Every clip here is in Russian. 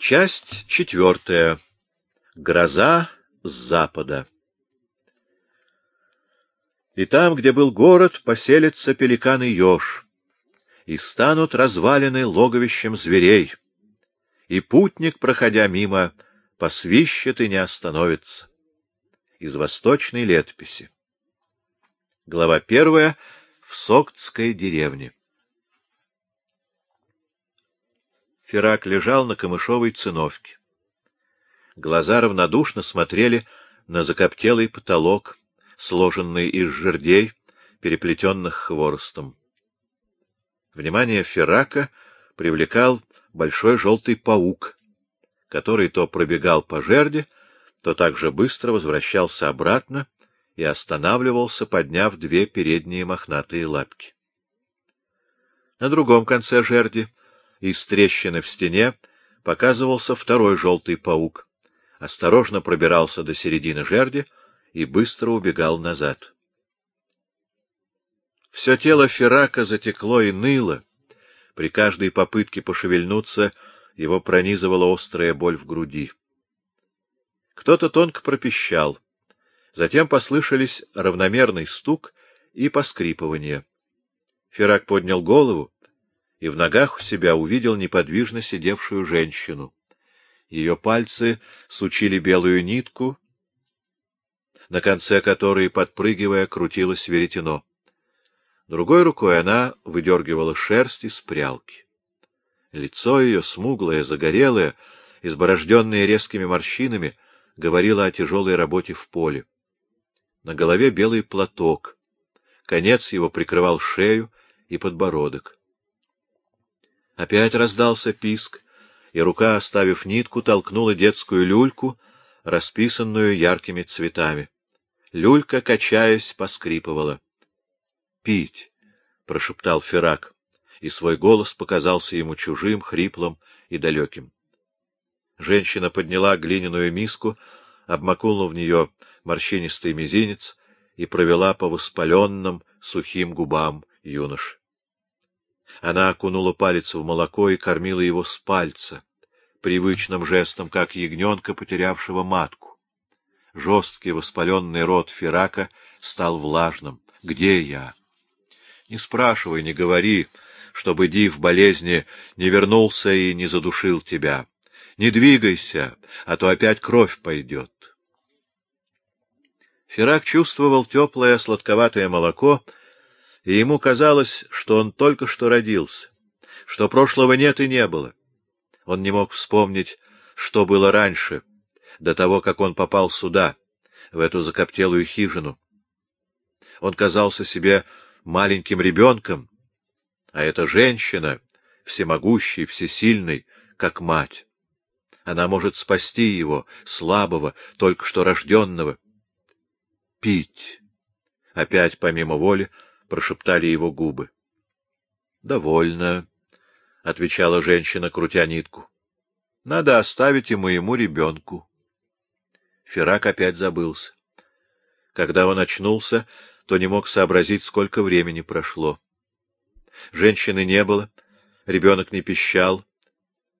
Часть четвертая. Гроза с запада. И там, где был город, поселится пеликан и и станут развалины логовищем зверей, и путник, проходя мимо, посвищет и не остановится. Из восточной летописи. Глава первая. В Соктской деревне. Ферак лежал на камышовой циновке. Глаза равнодушно смотрели на закоптелый потолок, сложенный из жердей, переплетенных хворостом. Внимание Ферака привлекал большой желтый паук, который то пробегал по жерде, то так же быстро возвращался обратно и останавливался, подняв две передние мохнатые лапки. На другом конце жерди, из трещины в стене, показывался второй желтый паук, осторожно пробирался до середины жерди и быстро убегал назад. Все тело Ферака затекло и ныло. При каждой попытке пошевельнуться его пронизывала острая боль в груди. Кто-то тонко пропищал. Затем послышались равномерный стук и поскрипывание. Ферак поднял голову и в ногах у себя увидел неподвижно сидевшую женщину. Ее пальцы сучили белую нитку, на конце которой, подпрыгивая, крутилось веретено. Другой рукой она выдергивала шерсть из прялки. Лицо ее, смуглое, загорелое, изборожденное резкими морщинами, говорило о тяжелой работе в поле. На голове белый платок. Конец его прикрывал шею и подбородок. Опять раздался писк, и рука, оставив нитку, толкнула детскую люльку, расписанную яркими цветами. Люлька, качаясь, поскрипывала. — Пить! — прошептал Ферак, и свой голос показался ему чужим, хриплым и далеким. Женщина подняла глиняную миску, обмакнула в нее морщинистый мизинец и провела по воспаленным сухим губам юнош. Она окунула палец в молоко и кормила его с пальца, привычным жестом, как ягненка, потерявшего матку. Жесткий воспаленный рот Ферака стал влажным. «Где я?» «Не спрашивай, не говори, чтобы Див болезни не вернулся и не задушил тебя. Не двигайся, а то опять кровь пойдет». Ферак чувствовал теплое сладковатое молоко, и ему казалось, что он только что родился, что прошлого нет и не было. Он не мог вспомнить, что было раньше, до того, как он попал сюда, в эту закоптелую хижину. Он казался себе маленьким ребенком, а эта женщина, всемогущей, всесильной, как мать. Она может спасти его, слабого, только что рожденного пить. Опять, помимо воли, прошептали его губы. — Довольно, — отвечала женщина, крутя нитку. — Надо оставить и моему ребенку. Ферак опять забылся. Когда он очнулся, то не мог сообразить, сколько времени прошло. Женщины не было, ребенок не пищал,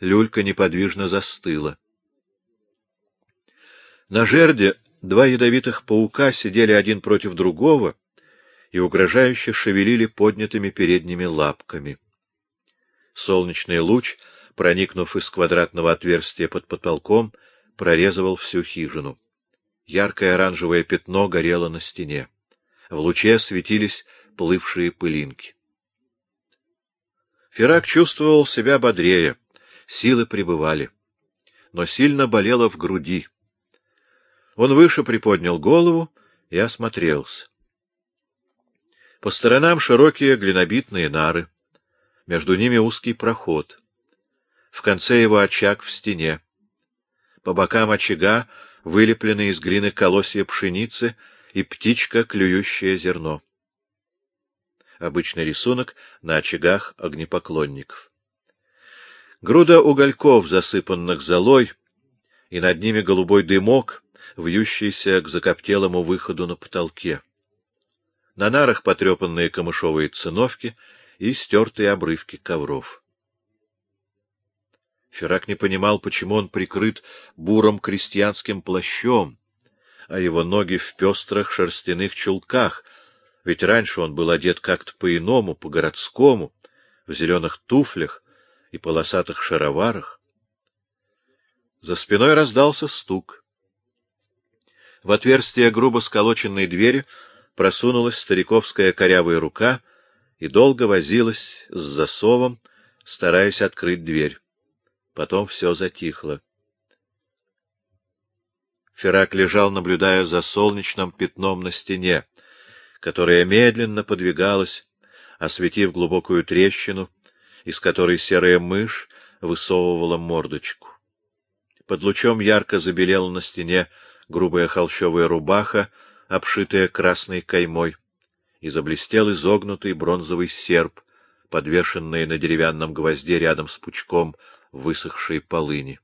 люлька неподвижно застыла. На жерде Два ядовитых паука сидели один против другого и угрожающе шевелили поднятыми передними лапками. Солнечный луч, проникнув из квадратного отверстия под потолком, прорезывал всю хижину. Яркое оранжевое пятно горело на стене. В луче светились плывшие пылинки. Ферак чувствовал себя бодрее, силы пребывали, но сильно болело в груди. Он выше приподнял голову и осмотрелся. По сторонам широкие глинобитные нары, между ними узкий проход. В конце его очаг в стене. По бокам очага вылеплены из глины колосья пшеницы и птичка, клюющая зерно. Обычный рисунок на очагах огнепоклонников. Груда угольков, засыпанных золой, и над ними голубой дымок, вьющийся к закоптелому выходу на потолке. На нарах потрепанные камышовые циновки и стертые обрывки ковров. Ферак не понимал, почему он прикрыт бурым крестьянским плащом, а его ноги в пестрых шерстяных чулках, ведь раньше он был одет как-то по-иному, по-городскому, в зеленых туфлях и полосатых шароварах. За спиной раздался стук. В отверстие грубо сколоченной двери просунулась стариковская корявая рука и долго возилась с засовом, стараясь открыть дверь. Потом все затихло. Ферак лежал, наблюдая за солнечным пятном на стене, которая медленно подвигалась, осветив глубокую трещину, из которой серая мышь высовывала мордочку. Под лучом ярко забелела на стене грубая холщовая рубаха, обшитая красной каймой, и заблестел изогнутый бронзовый серп, подвешенный на деревянном гвозде рядом с пучком высохшей полыни.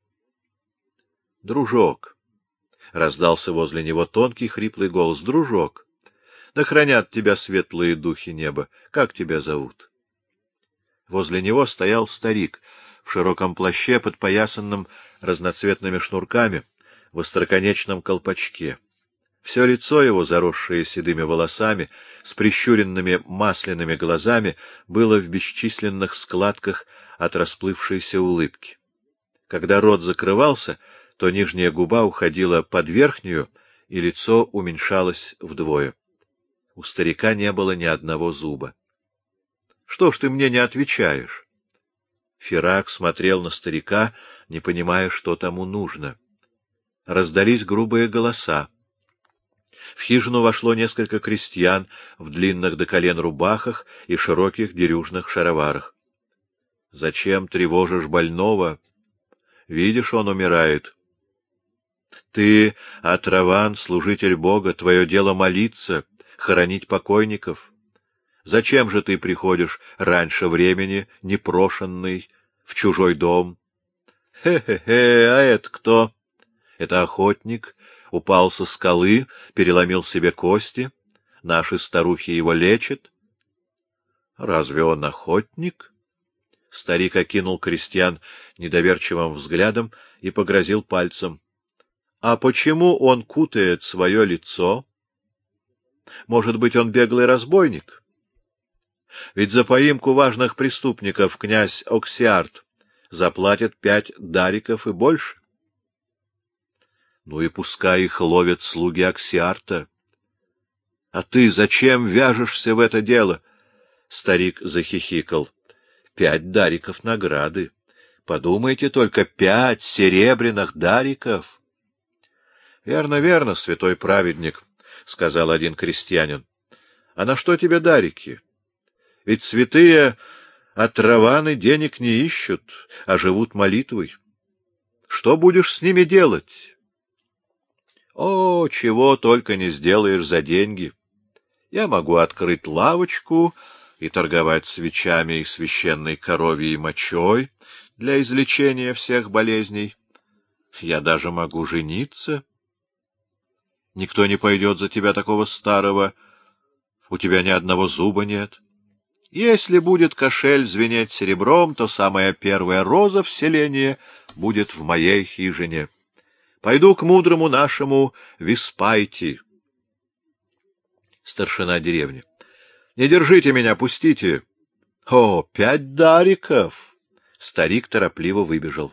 — Дружок! — раздался возле него тонкий хриплый голос. — Дружок! Да хранят тебя светлые духи неба! Как тебя зовут? Возле него стоял старик в широком плаще, подпоясанном разноцветными шнурками, в остроконечном колпачке. Все лицо его, заросшее седыми волосами, с прищуренными масляными глазами, было в бесчисленных складках от расплывшейся улыбки. Когда рот закрывался, то нижняя губа уходила под верхнюю, и лицо уменьшалось вдвое. У старика не было ни одного зуба. — Что ж ты мне не отвечаешь? Ферак смотрел на старика, не понимая, что тому нужно. Раздались грубые голоса. В хижину вошло несколько крестьян в длинных до колен рубахах и широких дерюжных шароварах. — Зачем тревожишь больного? Видишь, он умирает. Ты, Атраван, служитель Бога, твое дело молиться, хоронить покойников. Зачем же ты приходишь раньше времени, непрошенный, в чужой дом? Хе-хе-хе, а это кто? Это охотник, упал со скалы, переломил себе кости. Наши старухи его лечат. Разве он охотник? Старик окинул крестьян недоверчивым взглядом и погрозил пальцем. — А почему он кутает свое лицо? Может быть, он беглый разбойник? Ведь за поимку важных преступников князь Оксиарт заплатит пять дариков и больше. Ну и пускай их ловят слуги Оксиарта. А ты зачем вяжешься в это дело? Старик захихикал. — пять дариков награды. Подумайте только, пять серебряных дариков. — Верно, верно, святой праведник, — сказал один крестьянин. — А на что тебе дарики? Ведь святые отраваны денег не ищут, а живут молитвой. Что будешь с ними делать? — О, чего только не сделаешь за деньги. Я могу открыть лавочку и торговать свечами и священной коровьей мочой для излечения всех болезней. Я даже могу жениться. Никто не пойдет за тебя такого старого, у тебя ни одного зуба нет. Если будет кошель звенеть серебром, то самая первая роза в селении будет в моей хижине. Пойду к мудрому нашему Виспайти. Старшина деревни. Не держите меня, пустите. О, пять дариков! Старик торопливо выбежал.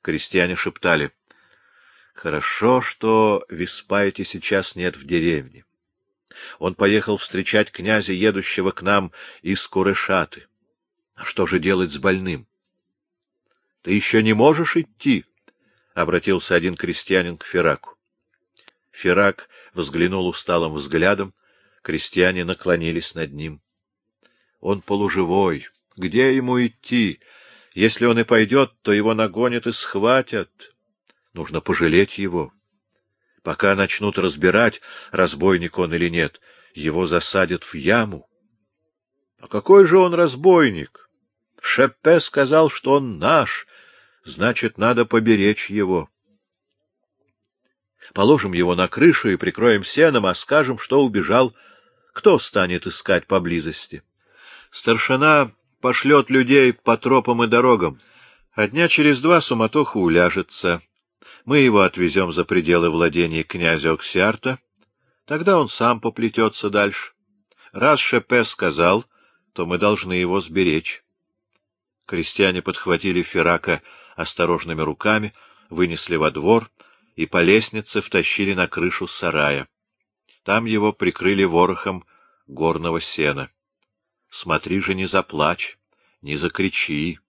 Крестьяне шептали. Хорошо, что Виспаити сейчас нет в деревне. Он поехал встречать князя, едущего к нам из Курышаты. А что же делать с больным? — Ты еще не можешь идти? — обратился один крестьянин к Фераку. Ферак взглянул усталым взглядом Крестьяне наклонились над ним. Он полуживой. Где ему идти? Если он и пойдет, то его нагонят и схватят. Нужно пожалеть его. Пока начнут разбирать, разбойник он или нет, его засадят в яму. А какой же он разбойник? Шеппе сказал, что он наш, значит, надо поберечь его. Положим его на крышу и прикроем сеном, а скажем, что убежал кто станет искать поблизости? Старшина пошлет людей по тропам и дорогам. А дня через два суматоха уляжется. Мы его отвезем за пределы владений князя Оксиарта. Тогда он сам поплетется дальше. Раз Шепе сказал, то мы должны его сберечь. Крестьяне подхватили Ферака осторожными руками, вынесли во двор и по лестнице втащили на крышу сарая. Там его прикрыли ворохом горного сена. Смотри же, не заплачь, не закричи.